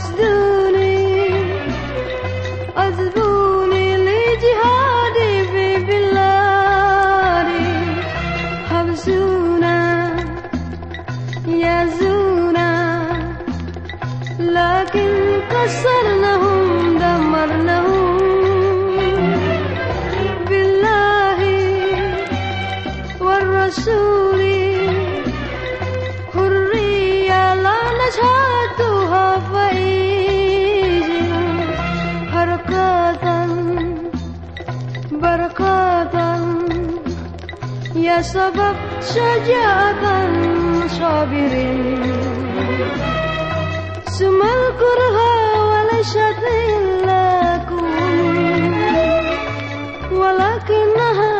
قصدوني أذبوني لجهادي بلادي حبسونا يزونا لكن كسرناهم دمرناهم. berkata Ya sebab saja akan sabirin. Sumal kurha walaysat lillakum Walakinaha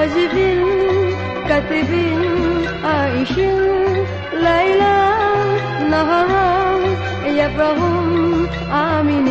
وزف كتب عائش ليلى نهرا يفرح آمنين